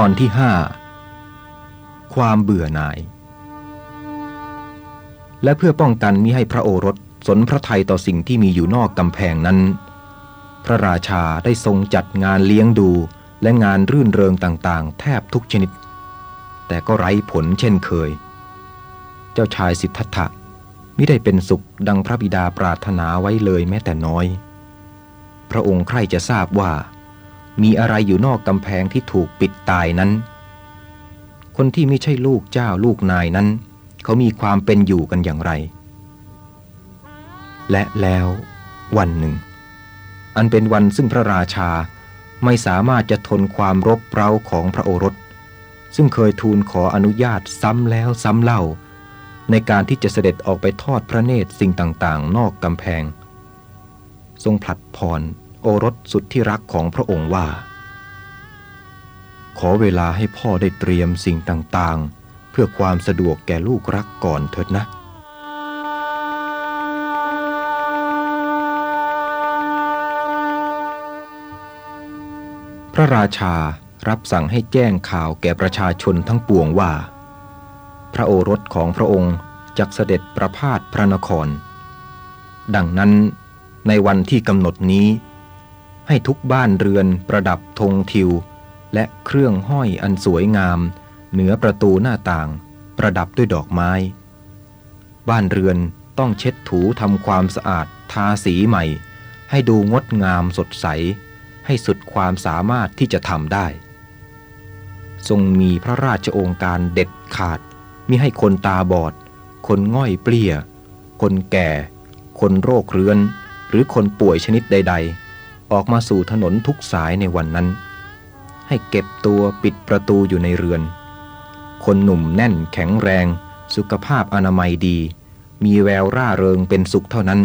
อนที่ห้าความเบื่อหน่าย และเพื่อป้องกันมิให้พระโอรสสนพระทัยต่อสิ่งที่มีอยู่นอกกำแพงนั้น พระราชาได้ทรงจัดงานเลี้ยงดูและงานรื่นเริงต่างๆ แทบทุกชนิด แต่ก็ไร้ผลเช่นเคย เจ้าชายสิทธัตถะไม่ได้เป็นสุขดังพระบิดาปรารถนาไว้เลยแม้แต่น้อย พระองค์ใครจะทราบว่า มีอะไรอยู่นอกกำแพงที่ถูกปิดตายนั้น คนที่ไม่ใช่ลูกเจ้าลูกนายนั้น เขามีความเป็นอยู่กันอย่างไร และแล้ววันหนึ่ง อันเป็นวันซึ่งพระราชาไม่สามารถจะทนความรบเร้าของพระโอรส ซึ่งเคยทูลขออนุญาตซ้ำแล้วซ้ำเล่า ในการที่จะเสด็จออกไปทอดพระเนตรสิ่งต่างๆ นอกกำแพง ทรงผลัดพร รสสุดที่รักของพระองค์ว่า ขอเวลาให้พ่อได้เตรียมสิ่งต่างๆ เพื่อความสะดวกแก่ลูกรักก่อนเถิดนะพระราชารับสั่งให้แจ้งข่าวแก่ประชาชนทั้งปวงว่า พระโอรสของพระองค์จักเสด็จประพาสพระนคร ดังนั้นในวันที่กำหนดนี้ ให้ทุกบ้านเรือนประดับธงทิว และเครื่องห้อยอันสวยงาม เหนือประตูหน้าต่าง ประดับด้วยดอกไม้ บ้านเรือนต้องเช็ดถูทำความสะอาดทาสีใหม่ ให้ดูงดงามสดใส ให้สุดความสามารถที่จะทำได้ ทรงมีพระราชโองการเด็ดขาดมิให้คนตาบอด คนง่อยเปลี้ย คนแก่ คนโรคเรื้อน หรือคนป่วยชนิดใด ๆ ออกมาสู่ถนนทุกสายในวันนั้น ให้เก็บตัวปิดประตูอยู่ในเรือน คนหนุ่มแน่นแข็งแรง สุขภาพอนามัยดี มีแววร่าเริงเป็นสุขเท่านั้น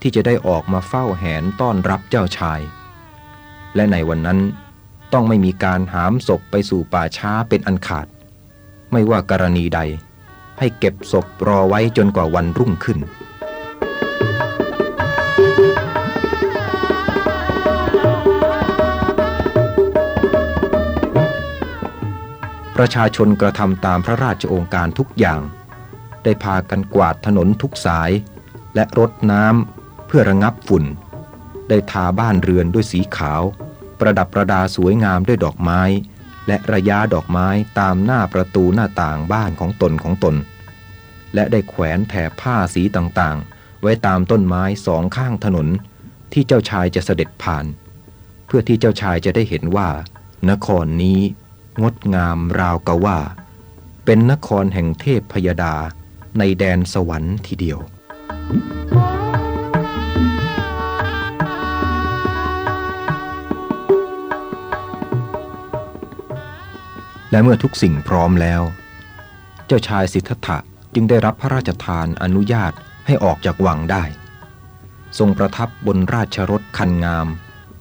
ที่จะได้ออกมาเฝ้าแหนต้อนรับเจ้าชาย และในวันนั้นต้องไม่มีการหามศพไปสู่ป่าช้าเป็นอันขาด ไม่ว่ากรณีใด ให้เก็บศพรอไว้จนกว่าวันรุ่งขึ้น ประชาชนกระทำตามพระราชโองการทุกอย่าง ได้พากันกวาดถนนทุกสาย และรดน้ำเพื่อระงับฝุ่น ได้ทาบ้านเรือนด้วยสีขาว ประดับประดาสวยงามด้วยดอกไม้ และระยะดอกไม้ตามหน้าประตูหน้าต่างบ้านของตนของตน และได้แขวนแถบผ้าสีต่างๆ ไว้ตามต้นไม้สองข้างถนนที่เจ้าชายจะเสด็จผ่าน เพื่อที่เจ้าชายจะได้เห็นว่า นครนี้ งดงามราวกะว่า เป็นนครแห่งเทพพยดาในแดนสวรรค์ทีเดียว และเมื่อทุกสิ่งพร้อมแล้ว เจ้าชายสิทธัตถะจึงได้รับพระราชทานอนุญาตให้ออกจากวังได้ ทรงประทับบนราชรถคันงาม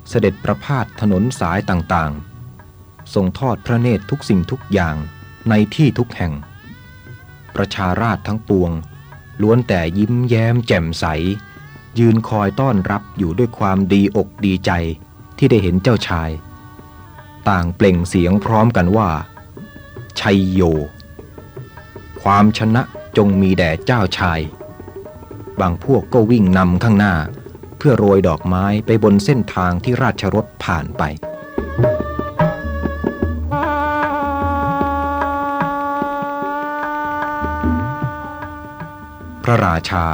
เสด็จประพาสถนนสายต่างๆ ทรงทอดพระเนตรทุกสิ่งทุกอย่างในที่ทุกแห่ง ประชาราชทั้งปวง ล้วนแต่ยิ้มแย้มแจ่มใส ยืนคอยต้อนรับอยู่ด้วยความดีอกดีใจที่ได้เห็นเจ้าชาย ต่างเปล่งเสียงพร้อมกันว่า ชัยโย ความชนะจงมีแด่เจ้าชาย บางพวกก็วิ่งนำข้างหน้า เพื่อโรยดอกไม้ไปบนเส้นทางที่ราชรถผ่านไป พระราชา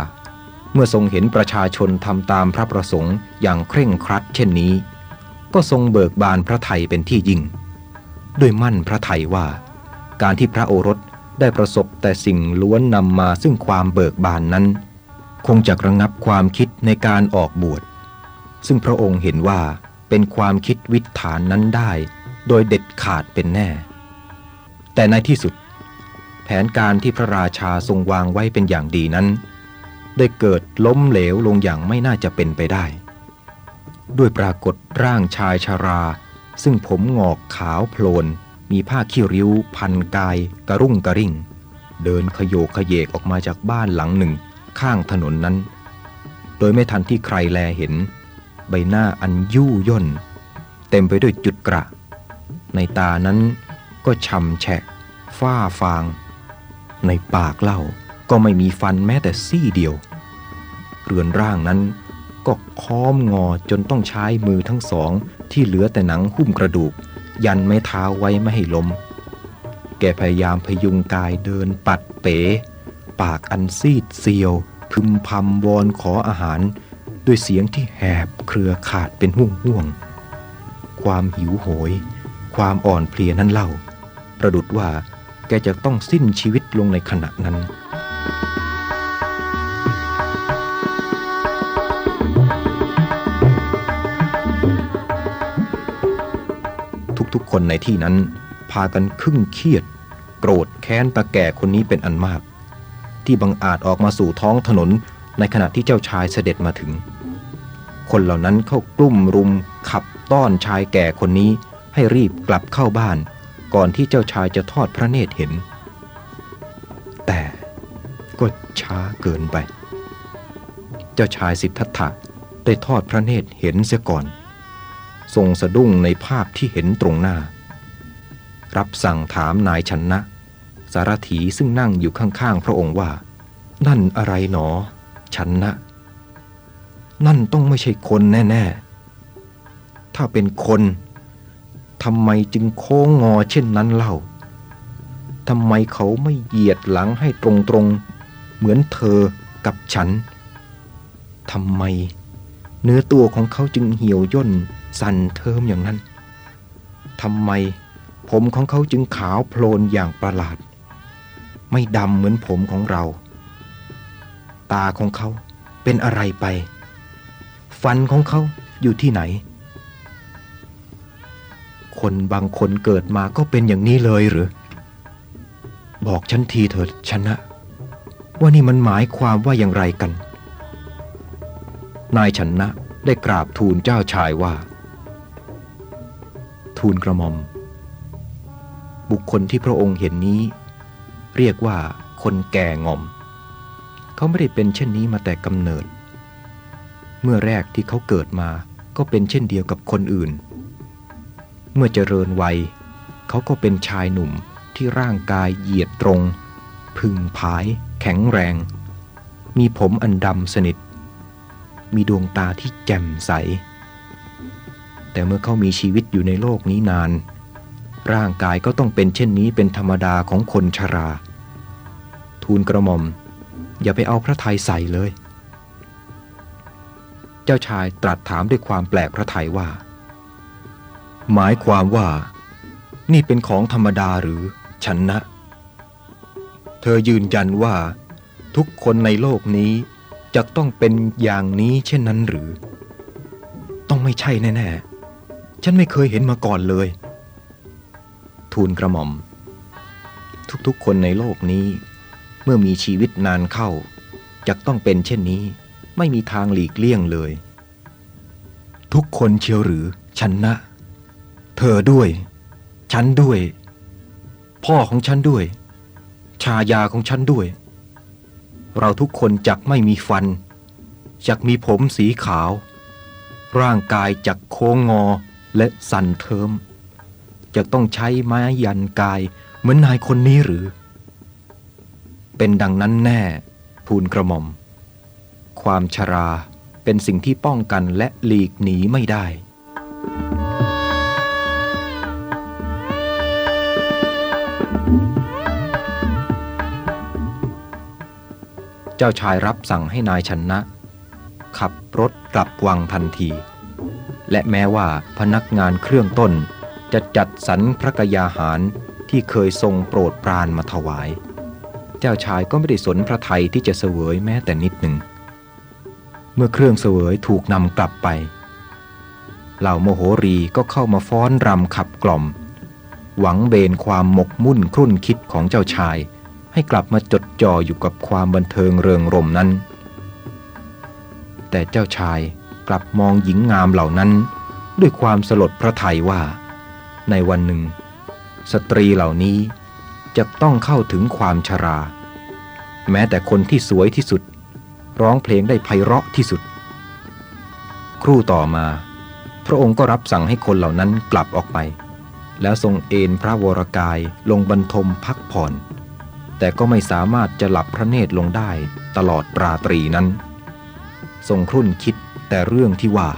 เมื่อทรงเห็นประชาชนทำตามพระประสงค์อย่างเคร่งครัด เช่นนี้ ก็ทรงเบิกบานพระไทยเป็นที่ยิ่ง ด้วยมั่นพระไทยว่า การที่พระโอรสได้ประสบแต่สิ่งล้วนนำมาซึ่งความเบิกบานนั้น คงจะระงับความคิดในการออกบวช ซึ่งพระองค์เห็นว่าเป็นความคิดวิถานนั้นได้ โดยเด็ดขาดเป็นแน่ แต่ในที่สุด แผนการที่พระราชาทรงวางไว้เป็นอย่างดีนั้น ได้เกิดล้มเหลวลงอย่างไม่น่าจะเป็นไปได้ ด้วยปรากฏร่างชายชารา ซึ่งผมงอกขาวโพลน มีผ้าขี้ริ้ว พันกาย กระรุ่งกระริ่ง เดินขยโยกขยเยกออกมาจากบ้านหลังหนึ่งข้างถนนนั้น โดยไม่ทันที่ใครแลเห็น ใบหน้าอันยู่ย่น เต็มไปด้วยจุดกระ ในตานั้นก็ช่ำแฉะ ฝ้าฟาง ในปากเล้าก็ไม่มีฟันแม้แต่ซี่เดียว เรือนร่างนั้นก็ค้อมงอจนต้องใช้มือทั้งสองที่เหลือแต่หนังหุ้มกระดูก ยันไม่เท้าไว้ไม่ให้ล้ม แกพยายามพยุงกายเดินปัดเป๋ ปากอันซีดเซียว พึมพำวอนขออาหาร ด้วยเสียงที่แหบเครือขาดเป็นห่วงห่วง ความหิวโหย ความอ่อนเพลียนั้นเล่า ประดุดว่า แกจะต้องสิ้นชีวิตลงในขณะนั้นทุกๆคนในที่นั้น พากันครึ่งเครียด โกรธแค้นตาแก่คนนี้เป็นอันมาก ที่บังอาจออกมาสู่ท้องถนนในขณะที่เจ้าชายเสด็จมาถึง คนเหล่านั้นเข้ากลุ่มรุมขับต้อนชายแก่คนนี้ให้รีบกลับเข้าบ้าน ก่อนที่เจ้าชายจะทอดพระเนตรเห็น แต่ก็ช้าเกินไป เจ้าชายสิทธัตถะได้ทอดพระเนตรเห็นเสียก่อน ทรงสะดุ้งในภาพที่เห็นตรงหน้า รับสั่งถามนายชนนะ สารถีซึ่งนั่งอยู่ข้างๆพระองค์ว่า นั่นอะไรหนอชนนะ นั่นต้องไม่ใช่คนแน่ ๆ ถ้าเป็นคน ทำไมจึงโค้งงอเช่นนั้นเล่าทำไมเขาไม่เหยียดหลังให้ตรงๆ เหมือนเธอกับฉันทำไม เนื้อตัวของเขาจึงเหี่ยวย่นสั่นเทิมอย่างนั้นทำไม ผมของเขาจึงขาวโพลนอย่างประหลาด ไม่ดำเหมือนผมของเรา ตาของเขาเป็นอะไรไป ฟันของเขาอยู่ที่ไหน คนบางคนเกิดมาก็เป็นอย่างนี้เลยหรือ บอกฉันทีเถิดชนะ ว่านี่มันหมายความว่าอย่างไรกัน นายชนะได้กราบทูลเจ้าชายว่า ทูลกระหม่อม บุคคลที่พระองค์เห็นนี้ เรียกว่าคนแก่งอม เขาไม่ได้เป็นเช่นนี้มาแต่กำเนิด เมื่อแรกที่เขาเกิดมาก็เป็นเช่นเดียวกับคนอื่น เมื่อเจริญวัย เขาก็เป็นชายหนุ่มที่ร่างกายเหยียดตรง พึงผาย แข็งแรง มีผมอันดำสนิท มีดวงตาที่แจ่มใส แต่เมื่อเขามีชีวิตอยู่ในโลกนี้นาน ร่างกายก็ต้องเป็นเช่นนี้เป็นธรรมดาของคนชรา ทูลกระหม่อม อย่าไปเอาพระทัยใส่เลย เจ้าชายตรัสถามด้วยความแปลกพระทัยว่า หมายความว่า นี่เป็นของธรรมดาหรือชนะ เธอยืนยันว่า ทุกคนในโลกนี้จะต้องเป็นอย่างนี้เช่นนั้นหรือ ต้องไม่ใช่แน่ๆ ฉันไม่เคยเห็นมาก่อนเลย ทูลกระหม่อม ทุกๆคนในโลกนี้ เมื่อมีชีวิตนานเข้าจะต้องเป็นเช่นนี้ ไม่มีทางหลีกเลี่ยงเลย ทุกคนเชียวหรือฉันนะ เธอด้วย ฉันด้วย พ่อของฉันด้วย ชายาของฉันด้วย เราทุกคนจักไม่มีฟัน จักมีผมสีขาว ร่างกายจักโค้งงอและสั่นเทิมจะต้องใช้ไม้ยันกายเหมือนนายคนนี้หรือ เป็นดังนั้นแน่ ทูลกระหม่อม ความชราเป็นสิ่งที่ป้องกันและหลีกหนีไม่ได้ เจ้าชายรับสั่งให้นายชนะ ขับรถกลับวังทันที และแม้ว่าพนักงานเครื่องต้น จะจัดสรรพระกยาหารที่เคยทรงโปรดปรานมาถวาย เจ้าชายก็ไม่ได้สนพระไทยที่จะเสวยแม้แต่นิดหนึ่ง เมื่อเครื่องเสวยถูกนำกลับไป เหล่าโมโหรีก็เข้ามาฟ้อนรำขับกล่อม หวังเบนความหมกมุ่นครุ่นคิดของเจ้าชาย ให้กลับมาจดจ่ออยู่กับความบันเทิงเริงรมนั้น แต่เจ้าชายกลับมองหญิงงามเหล่านั้น ด้วยความสลดพระทัยว่า ในวันหนึ่ง สตรีเหล่านี้จะต้องเข้าถึงความชรา แม้แต่คนที่สวยที่สุด ร้องเพลงได้ไพเราะที่สุด ครู่ต่อมา พระองค์ก็รับสั่งให้คนเหล่านั้นกลับออกไป แล้วทรงเอนพระวรกายลงบรรทมพักผ่อน แต่ก็ไม่สามารถจะหลับพระเนตรลงได้ตลอดราตรีนั้นทรงครุ่นคิดแต่เรื่องที่ว่า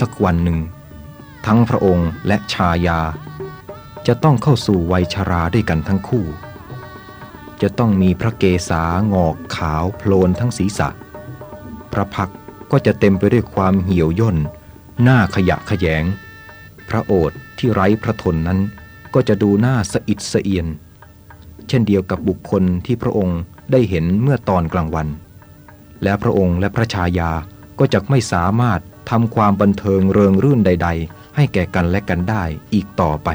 สักวันหนึ่ง ทั้งพระองค์และชายา จะต้องเข้าสู่วัยชาราด้วยกันทั้งคู่ จะต้องมีพระเกศางอกขาวโพลนทั้งศีรษะ พระพักก็จะเต็มไปด้วยความเหี่ยวย่น หน้าขยะขยง พระโอษฐ์ที่ไร้พระทนนั้นก็จะดูหน้าสะอิดสะเอียน เช่นเดียวกับบุคคลที่พระองค์ได้เห็นเมื่อตอนกลางวัน และพระองค์และพระชายาก็จะไม่สามารถทำความบันเทิงเริงรื่นใด ๆ ให้แก่กันและกันได้อีกต่อไป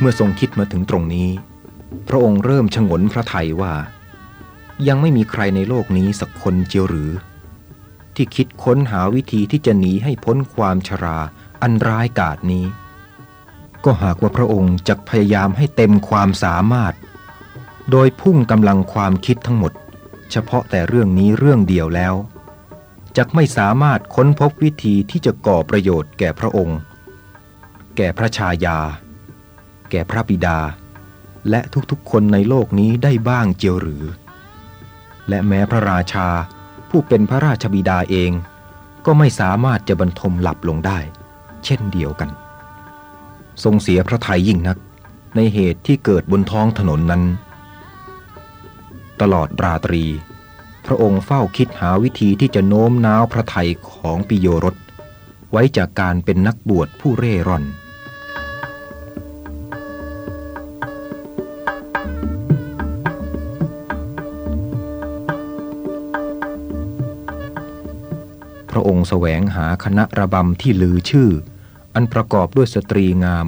เมื่อทรงคิดมาถึงตรงนี้ พระองค์เริ่มชงนพระทัยว่า ยังไม่มีใครในโลกนี้สักคนเจียวหรือ ที่คิดค้นหาวิธีที่จะหนีให้พ้นความชราอันร้ายกาจนี้ ก็หากว่าพระองค์จะพยายามให้เต็มความสามารถ โดยพุ่งกำลังความคิดทั้งหมด เฉพาะแต่เรื่องนี้เรื่องเดียวแล้วจะไม่สามารถค้นพบวิธีที่จะก่อประโยชน์แก่พระองค์ แก่พระชายา แก่พระบิดา และทุกๆคนในโลกนี้ได้บ้างเจียวหรือ และแม้พระราชา ผู้เป็นพระราชบิดาเอง ก็ไม่สามารถจะบรรทมหลับลงได้ เช่นเดียวกัน ทรงเสียพระทัยยิ่งนัก ในเหตุที่เกิดบนท้องถนนนั้น ตลอดราตรี พระองค์เฝ้าคิดหาวิธีที่จะโน้มน้าวพระทัยของปิโยรสไว้จากการเป็นนักบวชผู้เร่ร่อน ระองค์แสวงหาคณะระบำที่ลือชื่อ อันประกอบด้วยสตรีงาม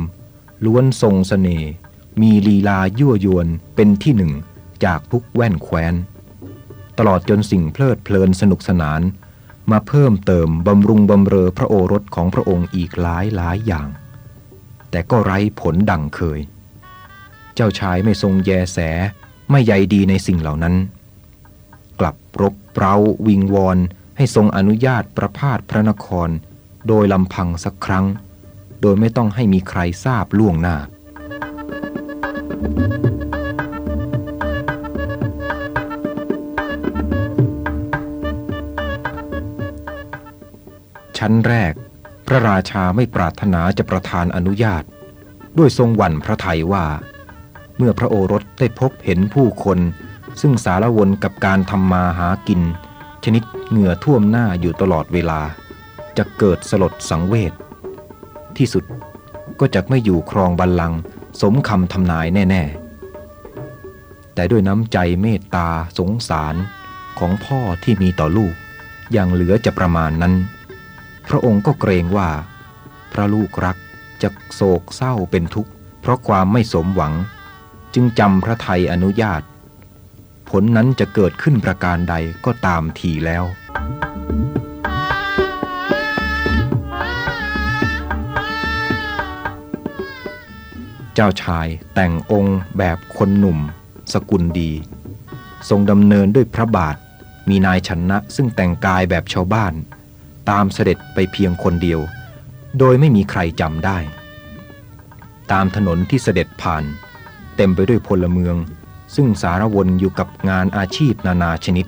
ล้วนทรงสเสน่ห์มีลีลายั่วยวนเป็นที่หนึ่งจากทุกแว่นแคว้น ตลอดจนสิ่งเพลิดเพลินสนุกสนาน มาเพิ่มเติมบำรุงบำเรอพระโอรสของพระองค์อีกหลายหลายอย่าง แต่ก็ไร้ผลดังเคย เจ้าชายไม่ทรงแยแสไม่ใยดีในสิ่งเหล่านั้น กลับรบเร้าวิงวอน ให้ทรงอนุญาตประพาสพระนคร โดยลำพังสักครั้ง โดยไม่ต้องให้มีใครทราบล่วงหน้า ชั้นแรก พระราชาไม่ปรารถนาจะประทานอนุญาต ด้วยทรงหวั่นพระทัยว่า เมื่อพระโอรสได้พบเห็นผู้คนซึ่งสารวนกับการทำมาหากิน ชนิดเหงื่อท่วมหน้าอยู่ตลอดเวลา จะเกิดสลดสังเวชที่สุดก็จะไม่อยู่ครองบัลลังก์สมคำทำนายแน่ ๆ แต่ด้วยน้ำใจเมตตาสงสารของพ่อที่มีต่อลูก อย่างเหลือจะประมาณนั้น พระองค์ก็เกรงว่า พระลูกรักจะโศกเศร้าเป็นทุกข์ เพราะความไม่สมหวัง จึงจำพระไทยอนุญาต ผลนั้นจะเกิดขึ้นประการใดก็ตามทีแล้ว เจ้าชายแต่งองค์แบบคนหนุ่ม สกุลดี ทรงดำเนินด้วยพระบาท มีนายชนะซึ่งแต่งกายแบบชาวบ้าน ตามเสด็จไปเพียงคนเดียว โดยไม่มีใครจำได้ ตามถนนที่เสด็จผ่าน เต็มไปด้วยพลเมือง ซึ่งสารวนอยู่กับงานอาชีพนานาชนิด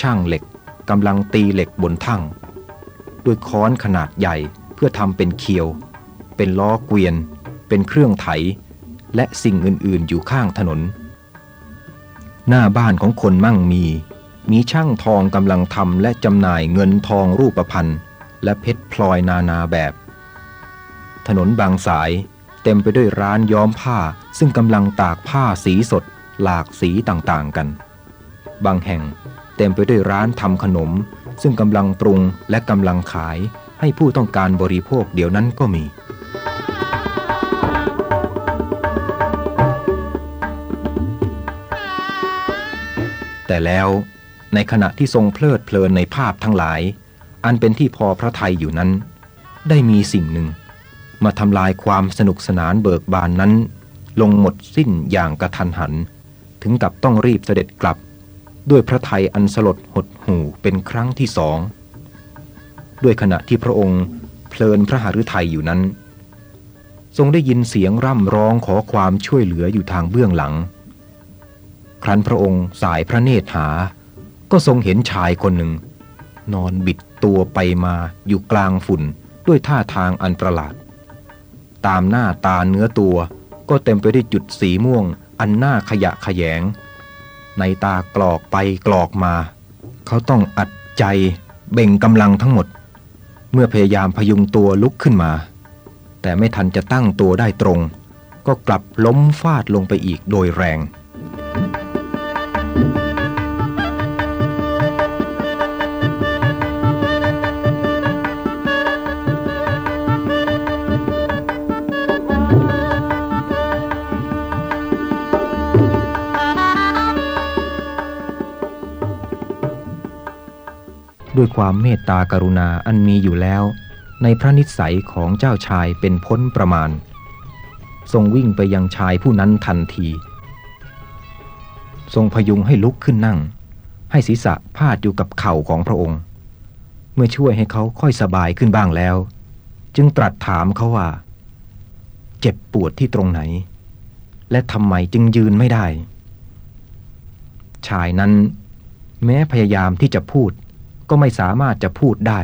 ช่างเหล็กกำลังตีเหล็กบนทั่ง ด้วยค้อนขนาดใหญ่เพื่อทำเป็นเคียว เป็นล้อเกวียน เป็นเครื่องไถ และสิ่งอื่นๆอยู่ข้างถนน หน้าบ้านของคนมั่งมี มีช่างทองกำลังทำและจำหน่ายเงินทองรูปพรรณและเพชรพลอยนานาแบบ ถนนบางสายเต็มไปด้วยร้านย้อมผ้า ซึ่งกำลังตากผ้าสีสด หลากสีต่างๆกัน บางแห่งเต็มไปด้วยร้านทำขนม ซึ่งกำลังปรุงและกำลังขายให้ผู้ต้องการบริโภคเดี๋ยวนั้นก็มี แต่แล้วในขณะที่ทรงเพลิดเพลินในภาพทั้งหลาย อันเป็นที่พอพระทัยอยู่นั้น ได้มีสิ่งหนึ่ง มาทำลายความสนุกสนานเบิกบานนั้น ลงหมดสิ้นอย่างกระทันหัน ถึงกับต้องรีบเสด็จกลับ ด้วยพระไทยอันสลดหดหู่เป็นครั้งที่สอง ด้วยขณะที่พระองค์เพลินพระหฤทัยอยู่นั้น ทรงได้ยินเสียงร่ำร้องขอความช่วยเหลืออยู่ทางเบื้องหลัง ครั้นพระองค์สายพระเนตรหา ก็ทรงเห็นชายคนหนึ่ง นอนบิดตัวไปมาอยู่กลางฝุ่นด้วยท่าทางอันประหลาด ตามหน้าตาเนื้อตัว ก็เต็มไปด้วยจุดสีม่วง อันหน้าขยะขยง ในตากรอกไปกรอกมา เขาต้องอัดใจเบ่งกำลังทั้งหมด เมื่อพยายามพยุงตัวลุกขึ้นมา แต่ไม่ทันจะตั้งตัวได้ตรง ก็กลับล้มฟาดลงไปอีกโดยแรง ด้วยความเมตตากรุณาอันมีอยู่แล้ว ในพระนิสัยของเจ้าชายเป็นพ้นประมาณ ทรงวิ่งไปยังชายผู้นั้นทันที ทรงพยุงให้ลุกขึ้นนั่ง ให้ศีรษะพาดอยู่กับเข่าของพระองค์ เมื่อช่วยให้เขาค่อยสบายขึ้นบ้างแล้ว จึงตรัสถามเขาว่า เจ็บปวดที่ตรงไหน และทำไมจึงยืนไม่ได้ ชายนั้นแม้พยายามที่จะพูด ก็ไม่สามารถจะพูดได้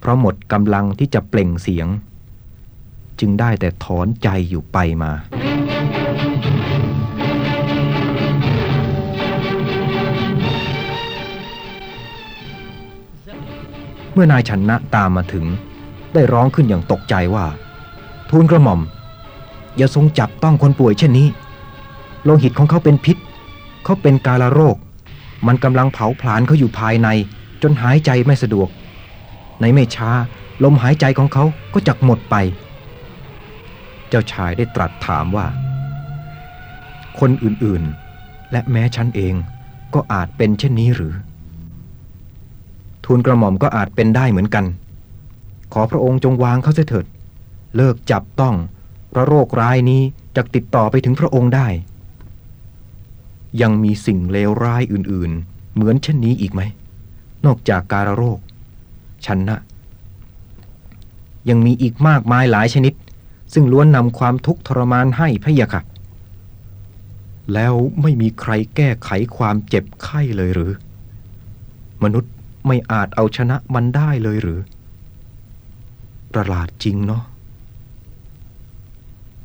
เพราะหมดกำลังที่จะเปล่งเสียง จึงได้แต่ถอนใจอยู่ไปมาเมื่อนายชนะตามมาถึง ได้ร้องขึ้นอย่างตกใจว่า ทูลกระหม่อม อย่าทรงจับต้องคนป่วยเช่นนี้โลหิตของเขาเป็นพิษ เขาเป็นกาลโรค มันกำลังเผาผลาญเขาอยู่ภายใน จนหายใจไม่สะดวก ในไม่ช้าลมหายใจของเขาก็จักหมดไป เจ้าชายได้ตรัสถามว่า คนอื่นๆ และแม้ฉันเองก็อาจเป็นเช่นนี้หรือ ทูลกระหม่อมก็อาจเป็นได้เหมือนกัน ขอพระองค์จงวางเขาเสียเถิด เลิกจับต้องเพราะโรคร้ายนี้จะติดต่อไปถึงพระองค์ได้ ยังมีสิ่งเลวร้ายอื่นๆ เหมือนเช่นนี้อีกไหม นอกจากการโรค ชันนะ ยังมีอีกมากมายหลายชนิด ซึ่งล้วนนำความทุกข์ทรมานให้พะยะค่ะ แล้วไม่มีใครแก้ไขความเจ็บไข้เลยหรือ มนุษย์ไม่อาจเอาชนะมันได้เลยหรือ ประหลาดจริงเนาะ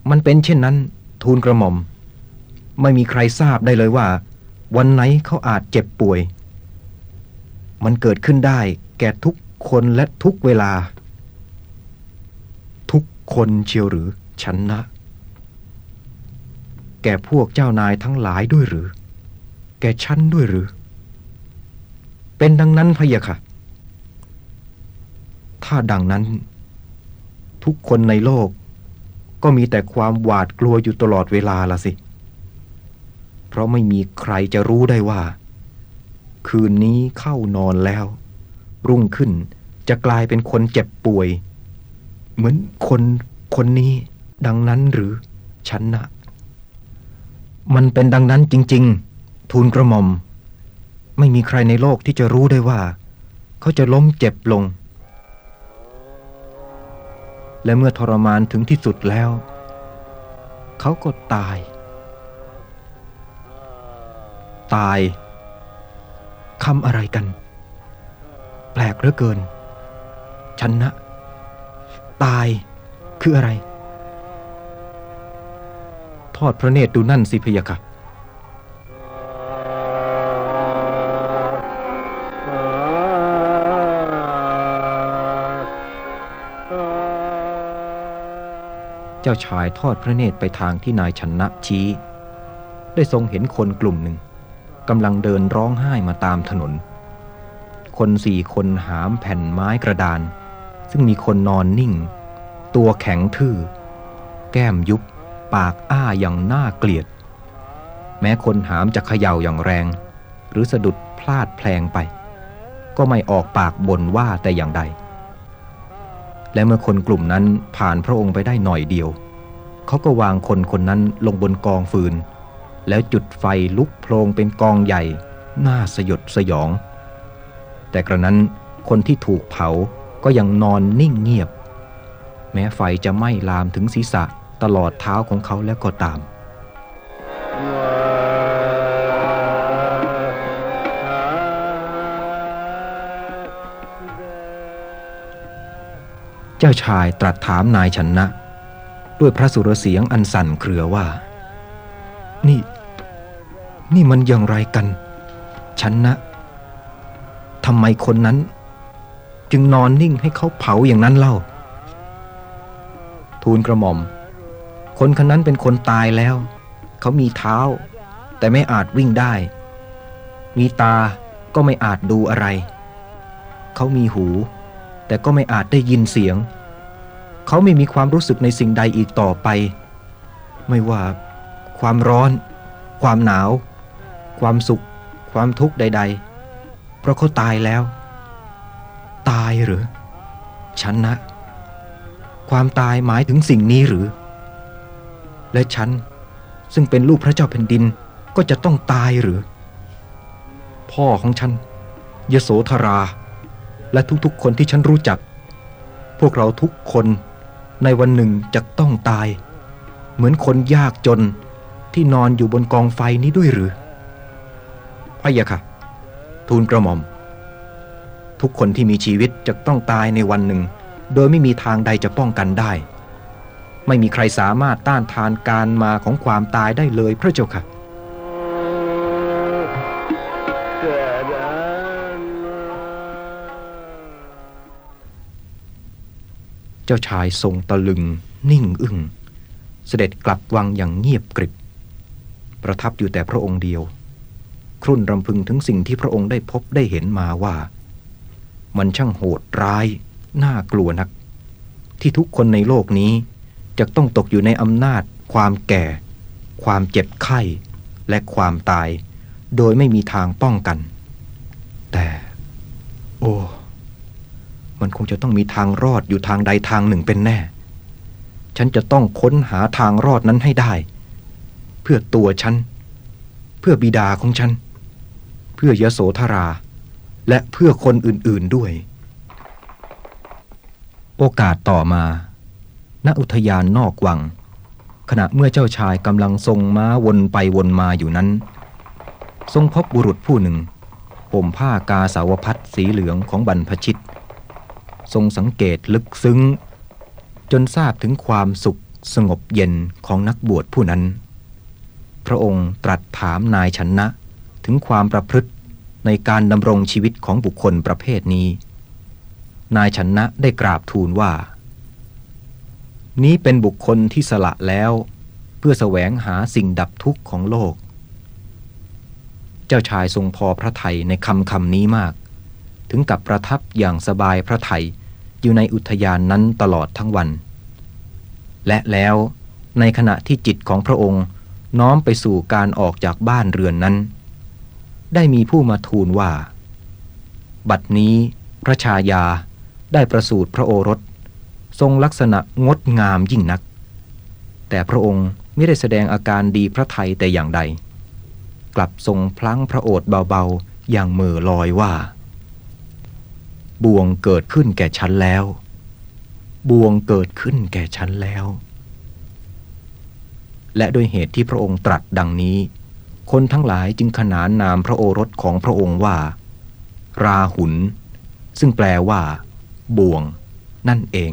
มันเป็นเช่นนั้น ทูลกระหม่อม ไม่มีใครทราบได้เลยว่า วันไหนเขาอาจเจ็บป่วย มันเกิดขึ้นได้ แก่ทุกคนและทุกเวลา ทุกคนเชียวหรือฉันนะ แก่พวกเจ้านายทั้งหลายด้วยหรือ แก่ฉันด้วยหรือ เป็นดังนั้นพะยะค่ะ ถ้าดังนั้น ทุกคนในโลก ก็มีแต่ความหวาดกลัวอยู่ตลอดเวลาละสิ เพราะไม่มีใครจะรู้ได้ว่า คืนนี้เข้านอนแล้ว รุ่งขึ้นจะกลายเป็นคนเจ็บป่วย เหมือนคนคนนี้ดังนั้นหรือฉันนะมันเป็นดังนั้นจริง ๆ ทูลกระหม่อม ไม่มีใครในโลกที่จะรู้ได้ว่า เขาจะล้มเจ็บลง และเมื่อทรมานถึงที่สุดแล้ว เขาก็ตาย ตาย คำอะไรกัน แปลกเหลือเกินฉันนะ ตายคืออะไร ทอดพระเนตรดูนั่นสิพยะค่ะเจ้าชายทอดพระเนตรไปทางที่นายชนะชี้ ได้ทรงเห็นคนกลุ่มหนึ่ง กำลังเดินร้องไห้มาตามถนน คนสี่คนหามแผ่นไม้กระดาน ซึ่งมีคนนอนนิ่ง ตัวแข็งทื่อ แก้มยุบ ปากอ้าอย่างน่าเกลียด แม้คนหามจะเขย่าอย่างแรง หรือสะดุดพลาดแพลงไป ก็ไม่ออกปากบ่นว่าแต่อย่างใด และเมื่อคนกลุ่มนั้นผ่านพระองค์ไปได้หน่อยเดียว เขาก็วางคนคนนั้นลงบนกองฟืน แล้วจุดไฟลุกโพลงเป็นกองใหญ่ น่าสยดสยอง แต่กระนั้นคนที่ถูกเผาก็ยังนอนนิ่งเงียบ แม้ไฟจะไหม้ลามถึงศีรษะตลอดเท้าของเขาแล้วก็ตาม เจ้าชายตรัสถามนายชนนะด้วยพระสุรเสียงอันสั่นเครือว่า นี่ นี่มันอย่างไรกันชนนะทำไมคนนั้น จึงนอนนิ่งให้เขาเผาอย่างนั้นเล่า ทูลกระหม่อม คนคนนั้นเป็นคนตายแล้ว เขามีเท้า แต่ไม่อาจวิ่งได้ มีตาก็ไม่อาจดูอะไร เขามีหู แต่ก็ไม่อาจได้ยินเสียง เขาไม่มีความรู้สึกในสิ่งใดอีกต่อไป ไม่ว่าความร้อน ความหนาว ความสุข ความทุกข์ใด ๆ เพราะเขาตายแล้ว ตายหรือฉันนะ ความตายหมายถึงสิ่งนี้หรือ และฉันซึ่งเป็นลูกพระเจ้าแผ่นดินก็จะต้องตายหรือ พ่อของฉัน ยโสธรา และทุกๆคนที่ฉันรู้จัก พวกเราทุกคนในวันหนึ่งจะต้องตาย เหมือนคนยากจนที่นอนอยู่บนกองไฟนี้ด้วยหรือ พะยะค่ะ ทูลกระหม่อม ทุกคนที่มีชีวิตจะต้องตายในวันหนึ่ง โดยไม่มีทางใดจะป้องกันได้ ไม่มีใครสามารถต้านทานการมาของความตายได้เลยพระเจ้าค่ะ เจ้าชายทรงตะลึง นิ่งอึง้งเสด็จกลับวังอย่างเงียบกริบ ประทับอยู่แต่พระองค์เดียว ครุ่นรำพึงถึงสิ่งที่พระองค์ได้พบได้เห็นมาว่า มันช่างโหดร้าย น่ากลัวนัก ที่ทุกคนในโลกนี้จะต้องตกอยู่ในอำนาจ ความแก่ ความเจ็บไข้ และความตาย โดยไม่มีทางป้องกัน แต่ โอ้มันคงจะต้องมีทางรอดอยู่ทางใดทางหนึ่งเป็นแน่ ฉันจะต้องค้นหาทางรอดนั้นให้ได้ เพื่อตัวฉัน เพื่อบิดาของฉัน พื่อยโสธรา และเพื่อคนอื่นๆด้วย โอกาสต่อมา ณอุทยานนอกวัง ขณะเมื่อเจ้าชายกำลังทรงม้าวนไปวนมาอยู่นั้น ทรงพบบุรุษผู้หนึ่งห่มผ้ากาสาวพัดสีเหลืองของบรรพชิต ทรงสังเกตลึกซึ้ง จนทราบถึงความสุขสงบเย็นของนักบวชผู้นั้น พระองค์ตรัสถามนายชนะ ถึงความประพฤติในการดำรงชีวิตของบุคคลประเภทนี้ นายชนะได้กราบทูลว่า นี้เป็นบุคคลที่สละแล้ว เพื่อแสวงหาสิ่งดับทุกข์ของโลก เจ้าชายทรงพอพระไทยในคำคำนี้มาก ถึงกับประทับอย่างสบายพระไทยอยู่ในอุทยานนั้นตลอดทั้งวัน และแล้วในขณะที่จิตของพระองค์น้อมไปสู่การออกจากบ้านเรือนนั้น ได้มีผู้มาทูลว่า บัดนี้พระชายาได้ประสูติพระโอรส ทรงลักษณะงดงามยิ่งนัก แต่พระองค์ไม่ได้แสดงอาการดีพระไทยแต่อย่างใด กลับทรงพลั้งพระโอษฐ์เบาๆ อย่างเมื่อลอยว่า บ่วงเกิดขึ้นแก่ฉันแล้ว บ่วงเกิดขึ้นแก่ฉันแล้ว และโดยเหตุที่พระองค์ตรัสดังนี้ คนทั้งหลายจึงขนานนามพระโอรสของพระองค์ว่า ราหุลซึ่งแปลว่า บ่วง นั่นเอง